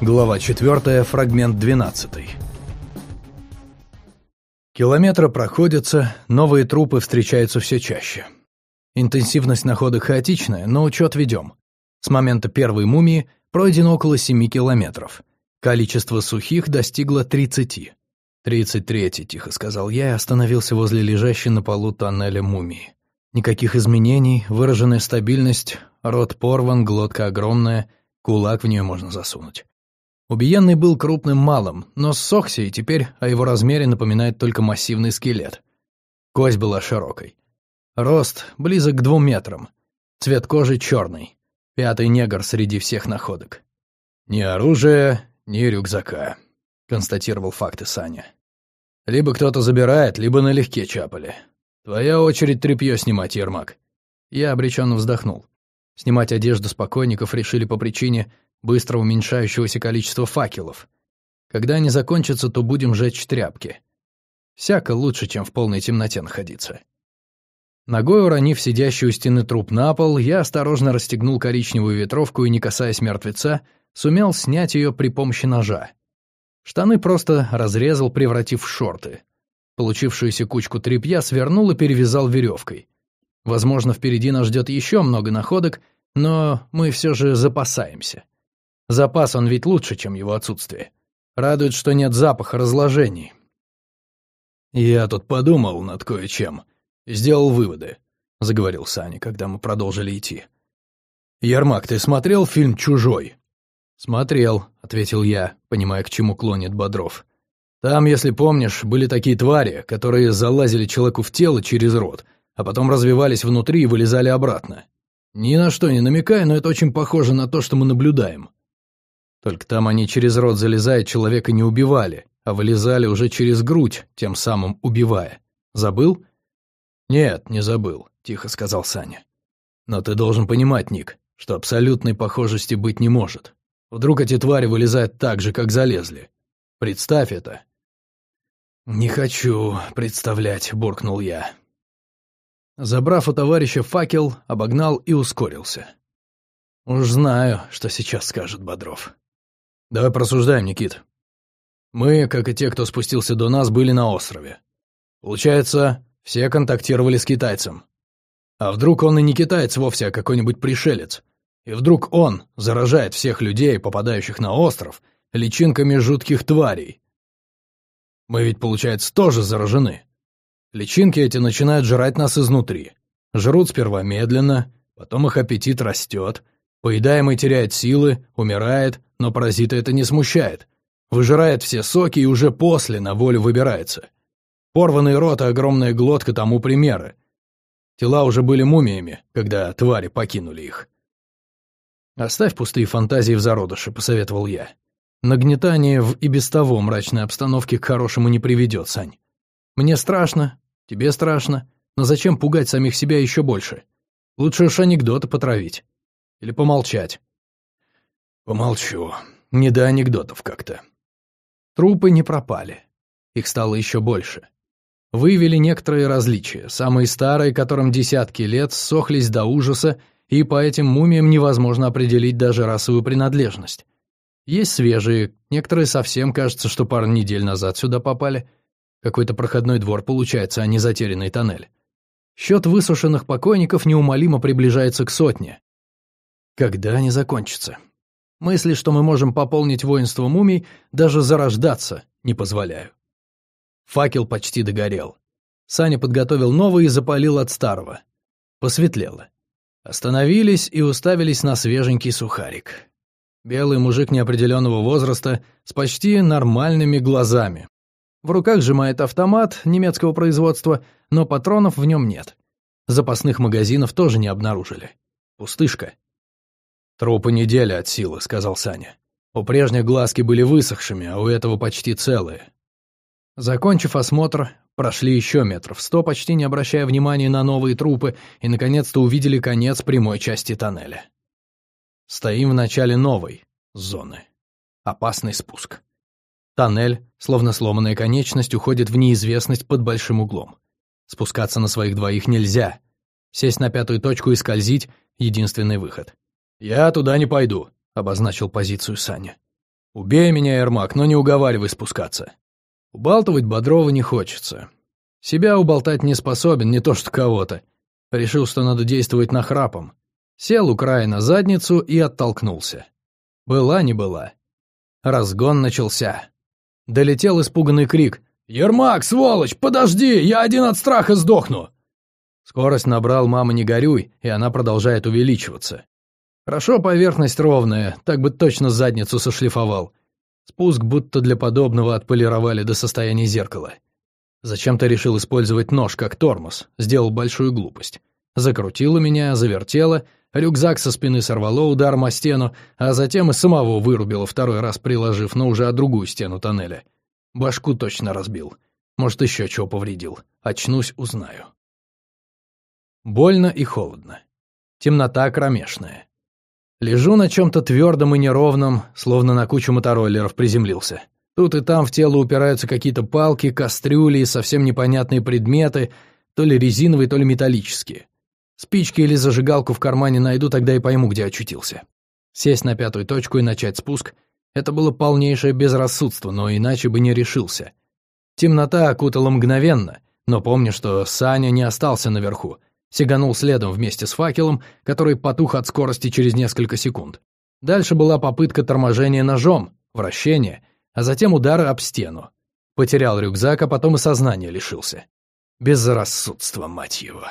Глава 4, фрагмент 12. Километры проходятся, новые трупы встречаются все чаще. Интенсивность находок хаотичная, но учет ведем. С момента первой мумии пройдено около 7 километров. Количество сухих достигло 30. «33», — тихо сказал я и остановился возле лежащей на полу тоннеля мумии. Никаких изменений, выраженная стабильность, рот порван, глотка огромная, кулак в нее можно засунуть. Убиенный был крупным малым, но ссохся, и теперь о его размере напоминает только массивный скелет. Кость была широкой. Рост близок к двум метрам. Цвет кожи черный. Пятый негр среди всех находок. «Ни оружия, ни рюкзака», — констатировал факты Саня. «Либо кто-то забирает, либо налегке чапали. Твоя очередь тряпье снимать, Ермак». Я обреченно вздохнул. Снимать одежду спокойников решили по причине быстро уменьшающегося количества факелов. Когда они закончатся, то будем жечь тряпки. Всяко лучше, чем в полной темноте находиться. Ногой уронив сидящий у стены труп на пол, я осторожно расстегнул коричневую ветровку и, не касаясь мертвеца, сумел снять ее при помощи ножа. Штаны просто разрезал, превратив в шорты. Получившуюся кучку тряпья свернул и перевязал веревкой. Возможно, впереди нас ждет еще много находок, но мы все же запасаемся. Запас он ведь лучше, чем его отсутствие. Радует, что нет запаха разложений. «Я тут подумал над кое-чем. Сделал выводы», — заговорил Саня, когда мы продолжили идти. «Ермак, ты смотрел фильм «Чужой»?» «Смотрел», — ответил я, понимая, к чему клонит Бодров. «Там, если помнишь, были такие твари, которые залазили человеку в тело через рот, а потом развивались внутри и вылезали обратно. Ни на что не намекая, но это очень похоже на то, что мы наблюдаем. Только там они через рот залезая человека не убивали, а вылезали уже через грудь, тем самым убивая. Забыл? Нет, не забыл, тихо сказал Саня. Но ты должен понимать, Ник, что абсолютной похожести быть не может. Вдруг эти твари вылезают так же, как залезли. Представь это. «Не хочу представлять», — буркнул я. Забрав у товарища факел, обогнал и ускорился. Уж знаю, что сейчас скажет Бодров. Давай просуждаем, Никит. Мы, как и те, кто спустился до нас, были на острове. Получается, все контактировали с китайцем. А вдруг он и не китаец вовсе, а какой-нибудь пришелец? И вдруг он заражает всех людей, попадающих на остров, личинками жутких тварей? Мы ведь, получается, тоже заражены. Личинки эти начинают жрать нас изнутри. Жрут сперва медленно, потом их аппетит растет, поедаемый теряет силы, умирает, но паразита это не смущает. Выжирает все соки и уже после на волю выбирается. Порванный рот и огромная глотка тому примеры. Тела уже были мумиями, когда твари покинули их. «Оставь пустые фантазии в зародыше», — посоветовал я. «Нагнетание в и без того мрачной обстановке к хорошему не приведет, Сань. Мне страшно, тебе страшно, но зачем пугать самих себя еще больше? Лучше уж анекдоты потравить. Или помолчать. Помолчу. Не до анекдотов как-то. Трупы не пропали. Их стало еще больше. Выявили некоторые различия. Самые старые, которым десятки лет, сохлись до ужаса, и по этим мумиям невозможно определить даже расовую принадлежность. Есть свежие, некоторые совсем кажется, что пару недель назад сюда попали. Какой-то проходной двор получается, а не затерянный тоннель. Счет высушенных покойников неумолимо приближается к сотне. Когда они закончатся? Мысли, что мы можем пополнить воинство мумий, даже зарождаться не позволяю. Факел почти догорел. Саня подготовил новый и запалил от старого. Посветлело. Остановились и уставились на свеженький сухарик. Белый мужик неопределенного возраста с почти нормальными глазами. В руках сжимает автомат немецкого производства, но патронов в нем нет. Запасных магазинов тоже не обнаружили. Пустышка. «Трупы неделя от силы», — сказал Саня. «У прежних глазки были высохшими, а у этого почти целые». Закончив осмотр, прошли еще метров сто, почти не обращая внимания на новые трупы, и, наконец-то, увидели конец прямой части тоннеля. Стоим в начале новой зоны. Опасный спуск. Тоннель, словно сломанная конечность, уходит в неизвестность под большим углом. Спускаться на своих двоих нельзя. Сесть на пятую точку и скользить — единственный выход. «Я туда не пойду», — обозначил позицию Саня. Убей меня, Ермак, но не уговаривай спускаться. Убалтывать Бодрова не хочется. Себя уболтать не способен, не то что кого-то. Решил, что надо действовать нахрапом. Сел у края на задницу и оттолкнулся. Была не была. Разгон начался. Долетел испуганный крик. «Ермак, сволочь, подожди, я один от страха сдохну!» Скорость набрал «мама, не горюй», и она продолжает увеличиваться. Хорошо поверхность ровная, так бы точно задницу сошлифовал. Спуск будто для подобного отполировали до состояния зеркала. Зачем-то решил использовать нож как тормоз, сделал большую глупость. Закрутило меня, завертело, рюкзак со спины сорвало ударом о стену, а затем и самого вырубило второй раз, приложив, но уже о другую стену тоннеля. Башку точно разбил. Может, еще чего повредил. Очнусь, узнаю. Больно и холодно. Темнота кромешная. Лежу на чем-то твердом и неровном, словно на кучу мотороллеров приземлился. Тут и там в тело упираются какие-то палки, кастрюли и совсем непонятные предметы, то ли резиновые, то ли металлические. Спички или зажигалку в кармане найду, тогда и пойму, где очутился. Сесть на пятую точку и начать спуск — это было полнейшее безрассудство, но иначе бы не решился. Темнота окутала мгновенно, но помню, что Саня не остался наверху, сиганул следом вместе с факелом, который потух от скорости через несколько секунд. Дальше была попытка торможения ножом, вращение — а затем удары об стену. Потерял рюкзак, а потом и сознание лишился. Безрассудство, мать его.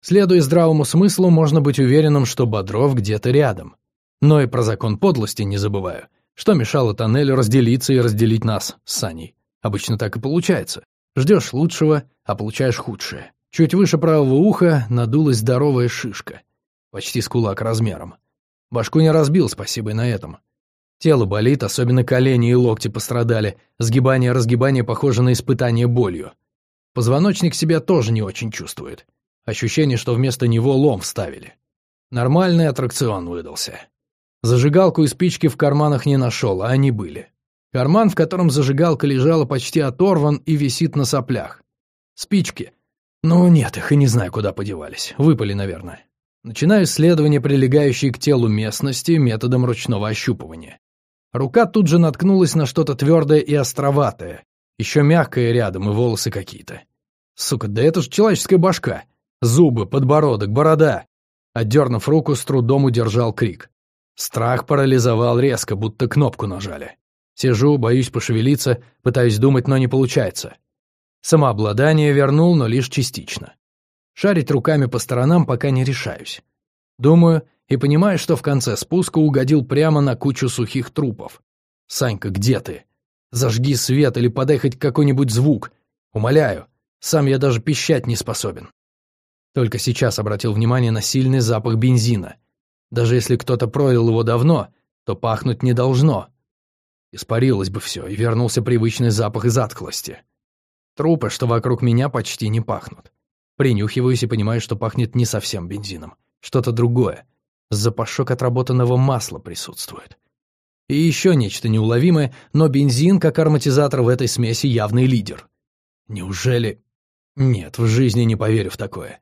Следуя здравому смыслу, можно быть уверенным, что Бодров где-то рядом. Но и про закон подлости не забываю. Что мешало тоннелю разделиться и разделить нас с Саней? Обычно так и получается. Ждешь лучшего, а получаешь худшее. Чуть выше правого уха надулась здоровая шишка. Почти с кулак размером. Башку не разбил, спасибо и на этом. Тело болит, особенно колени и локти пострадали. Сгибание-разгибание похоже на испытание болью. Позвоночник себя тоже не очень чувствует. Ощущение, что вместо него лом вставили. Нормальный аттракцион выдался. Зажигалку и спички в карманах не нашел, а они были. Карман, в котором зажигалка лежала, почти оторван и висит на соплях. Спички. Ну, нет, их и не знаю, куда подевались. Выпали, наверное. Начинаю исследование, прилегающей к телу местности, методом ручного ощупывания. Рука тут же наткнулась на что-то твердое и островатое. Еще мягкое рядом и волосы какие-то. Сука, да это ж человеческая башка. Зубы, подбородок, борода. Отдернув руку, с трудом удержал крик. Страх парализовал резко, будто кнопку нажали. Сижу, боюсь пошевелиться, пытаюсь думать, но не получается. Самообладание вернул, но лишь частично. Шарить руками по сторонам пока не решаюсь. Думаю, и понимаю, что в конце спуска угодил прямо на кучу сухих трупов. «Санька, где ты? Зажги свет или подай хоть какой-нибудь звук. Умоляю, сам я даже пищать не способен». Только сейчас обратил внимание на сильный запах бензина. Даже если кто-то пролил его давно, то пахнуть не должно. Испарилось бы все, и вернулся привычный запах затхлости. Трупы, что вокруг меня, почти не пахнут. Принюхиваюсь и понимаю, что пахнет не совсем бензином. Что-то другое. Запашок отработанного масла присутствует. И еще нечто неуловимое, но бензин, как ароматизатор в этой смеси, явный лидер. Неужели... Нет, в жизни не поверю в такое.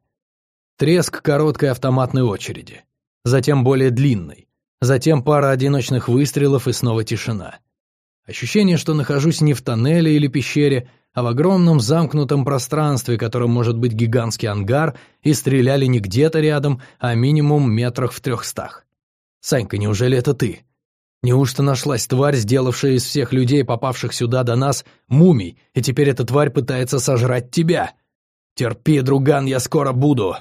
Треск короткой автоматной очереди. Затем более длинной. Затем пара одиночных выстрелов и снова тишина. Ощущение, что нахожусь не в тоннеле или пещере, а в огромном замкнутом пространстве, которым может быть гигантский ангар, и стреляли не где-то рядом, а минимум метрах в трехстах. «Санька, неужели это ты? Неужто нашлась тварь, сделавшая из всех людей, попавших сюда до нас, мумий, и теперь эта тварь пытается сожрать тебя? Терпи, друган, я скоро буду!»